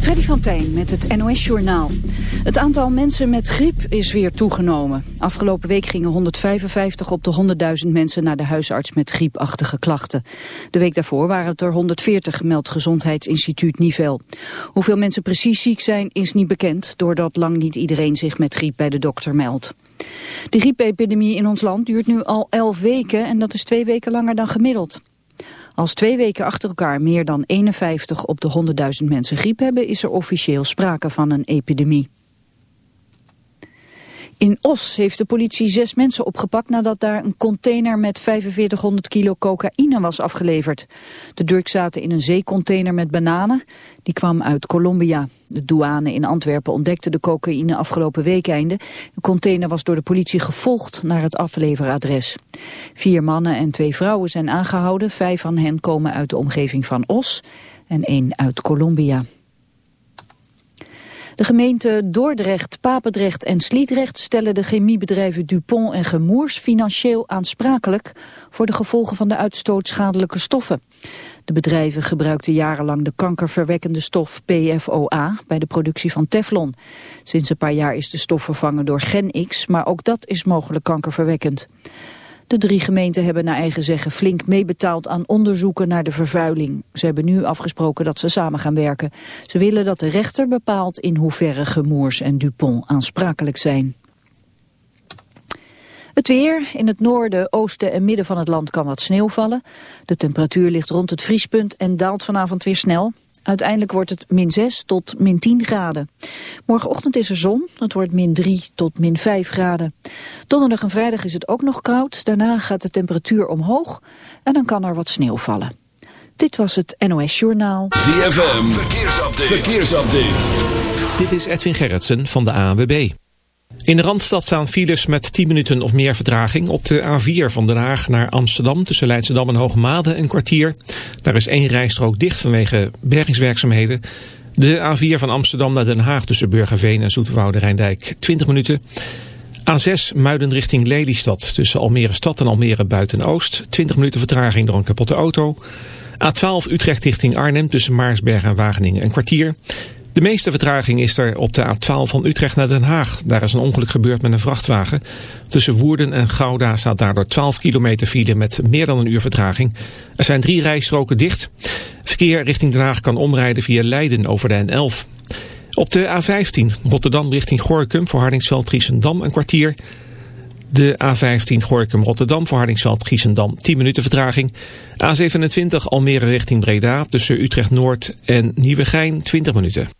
Freddy van Tijn met het NOS-journaal. Het aantal mensen met griep is weer toegenomen. Afgelopen week gingen 155 op de 100.000 mensen naar de huisarts met griepachtige klachten. De week daarvoor waren het er 140, meldt Gezondheidsinstituut Nivel. Hoeveel mensen precies ziek zijn is niet bekend, doordat lang niet iedereen zich met griep bij de dokter meldt. De griepepidemie in ons land duurt nu al 11 weken en dat is twee weken langer dan gemiddeld. Als twee weken achter elkaar meer dan 51 op de 100.000 mensen griep hebben, is er officieel sprake van een epidemie. In Os heeft de politie zes mensen opgepakt nadat daar een container met 4500 kilo cocaïne was afgeleverd. De drugs zaten in een zeecontainer met bananen. Die kwam uit Colombia. De douane in Antwerpen ontdekte de cocaïne afgelopen weekeinde. De container was door de politie gevolgd naar het afleveradres. Vier mannen en twee vrouwen zijn aangehouden. Vijf van hen komen uit de omgeving van Os en één uit Colombia. De gemeenten Dordrecht, Papendrecht en Sliedrecht stellen de chemiebedrijven Dupont en Gemoers financieel aansprakelijk voor de gevolgen van de uitstoot schadelijke stoffen. De bedrijven gebruikten jarenlang de kankerverwekkende stof PFOA bij de productie van Teflon. Sinds een paar jaar is de stof vervangen door Gen-X, maar ook dat is mogelijk kankerverwekkend. De drie gemeenten hebben naar eigen zeggen flink meebetaald aan onderzoeken naar de vervuiling. Ze hebben nu afgesproken dat ze samen gaan werken. Ze willen dat de rechter bepaalt in hoeverre Gemoers en Dupont aansprakelijk zijn. Het weer. In het noorden, oosten en midden van het land kan wat sneeuw vallen. De temperatuur ligt rond het vriespunt en daalt vanavond weer snel. Uiteindelijk wordt het min 6 tot min 10 graden. Morgenochtend is er zon, het wordt min 3 tot min 5 graden. Donderdag en vrijdag is het ook nog koud, daarna gaat de temperatuur omhoog en dan kan er wat sneeuw vallen. Dit was het NOS Journaal. ZFM, verkeersupdate. verkeersupdate. Dit is Edwin Gerritsen van de ANWB. In de Randstad staan files met 10 minuten of meer vertraging. Op de A4 van Den Haag naar Amsterdam tussen Leidschendam en Hoogmade een kwartier. Daar is één rijstrook dicht vanwege bergingswerkzaamheden. De A4 van Amsterdam naar Den Haag tussen Burgerveen en Zoeterwoude Rijndijk 20 minuten. A6 Muiden richting Lelystad tussen Almere Stad en Almere Buiten-Oost. 20 minuten vertraging door een kapotte auto. A12 Utrecht richting Arnhem tussen Maarsberg en Wageningen een kwartier. De meeste vertraging is er op de A12 van Utrecht naar Den Haag. Daar is een ongeluk gebeurd met een vrachtwagen. Tussen Woerden en Gouda staat daardoor 12 kilometer file met meer dan een uur vertraging. Er zijn drie rijstroken dicht. Verkeer richting Den Haag kan omrijden via Leiden over de N11. Op de A15 Rotterdam richting Gorkum voor Hardingsveld Triesendam een kwartier. De A15 Gorkum Rotterdam voor Hardingsveld Giesendam 10 minuten vertraging. A27 Almere richting Breda tussen Utrecht Noord en Nieuwegein 20 minuten.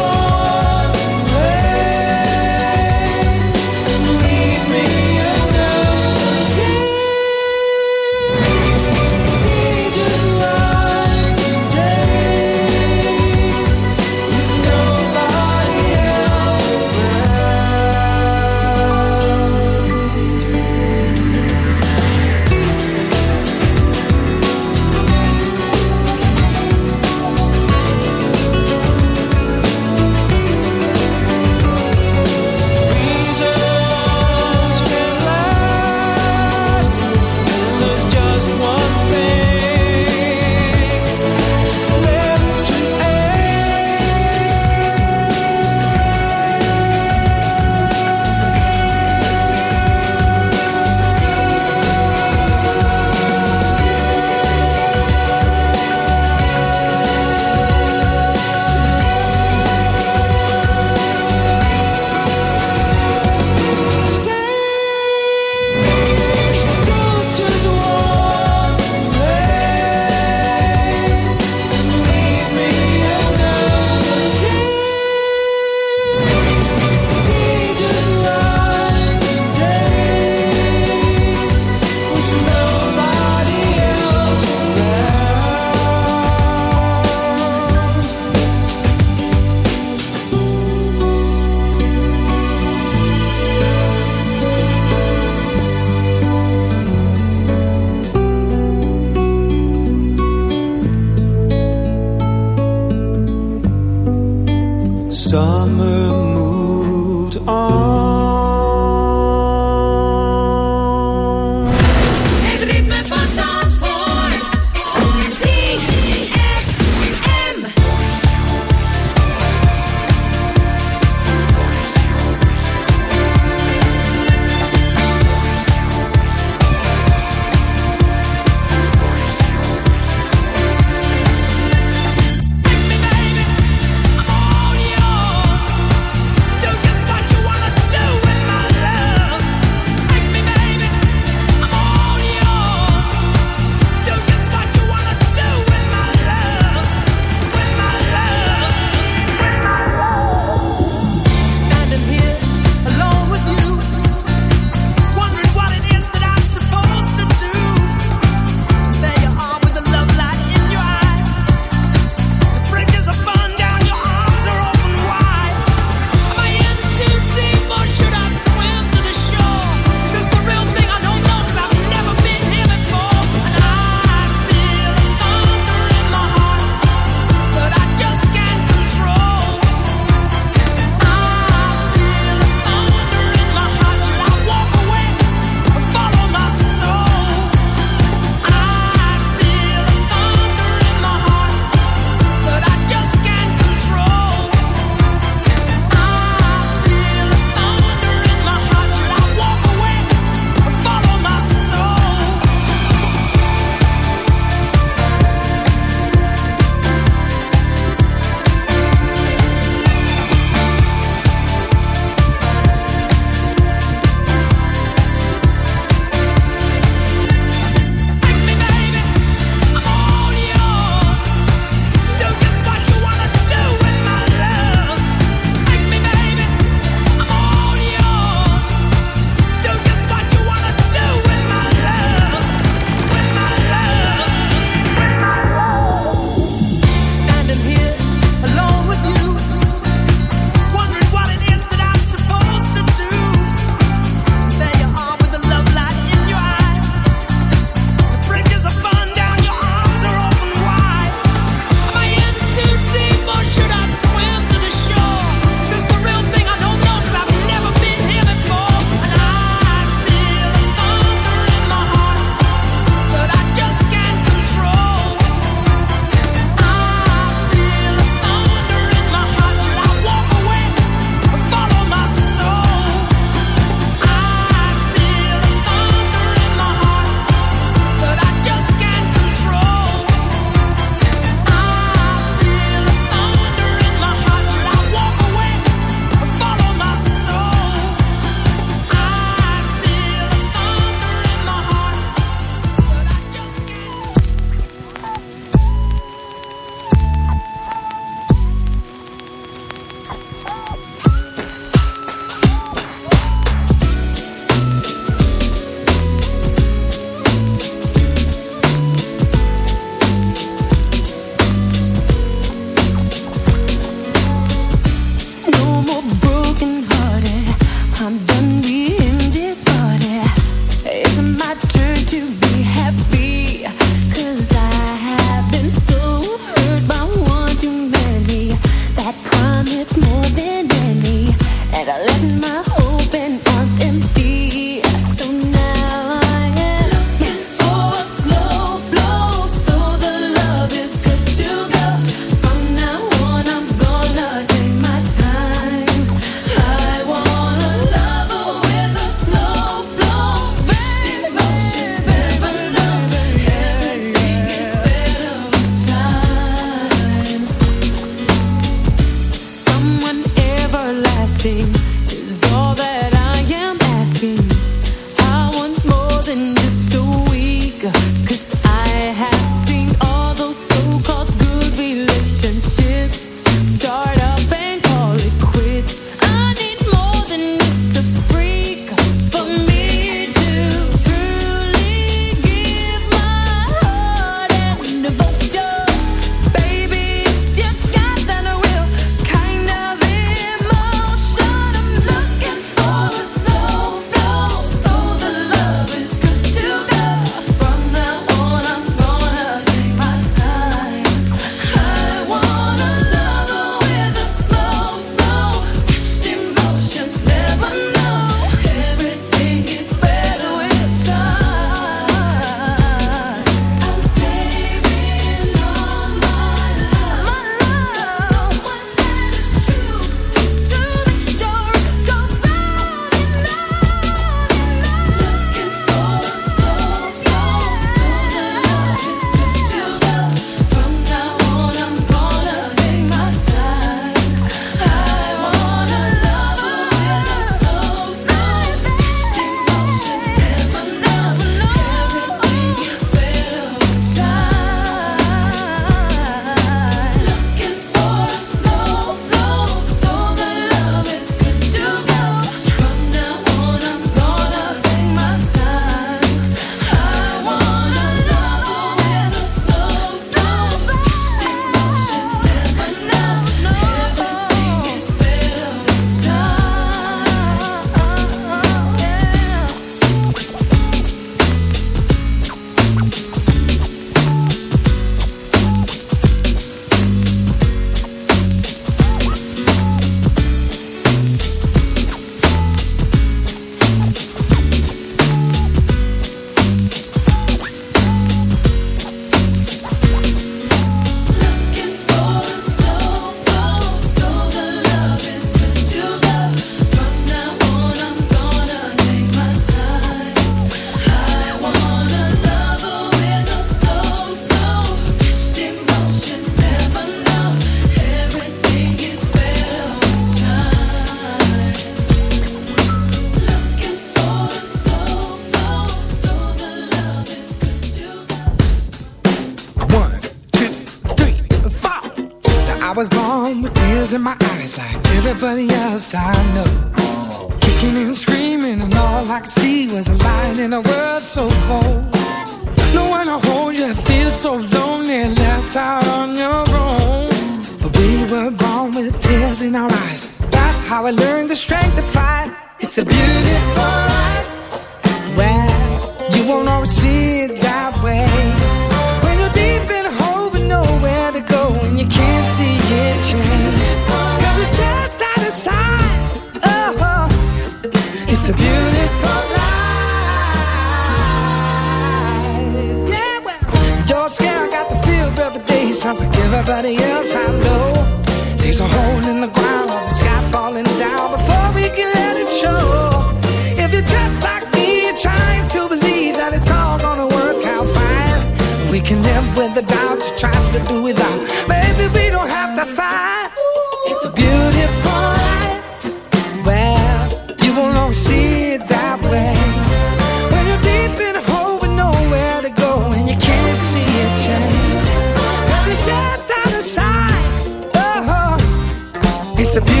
to be